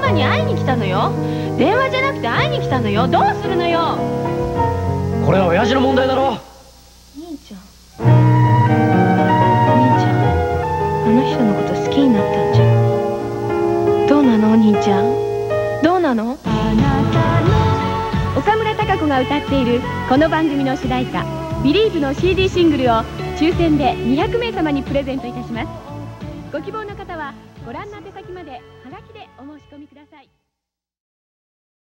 マに会いに来たのよ。電話じゃなくて会いに来たのよ。どうするのよ。これは親父の問題だろ。兄ちゃん。兄ちゃん。あの人のこと好きになったんじゃどうなの？お兄ちゃん。どうなの？岡村孝子が歌っているこの番組の主題歌「ビリーブの CD シングルを抽選で200名様にプレゼントいたします。ご希望の方はご覧の宛先まではがきでお申し込みください。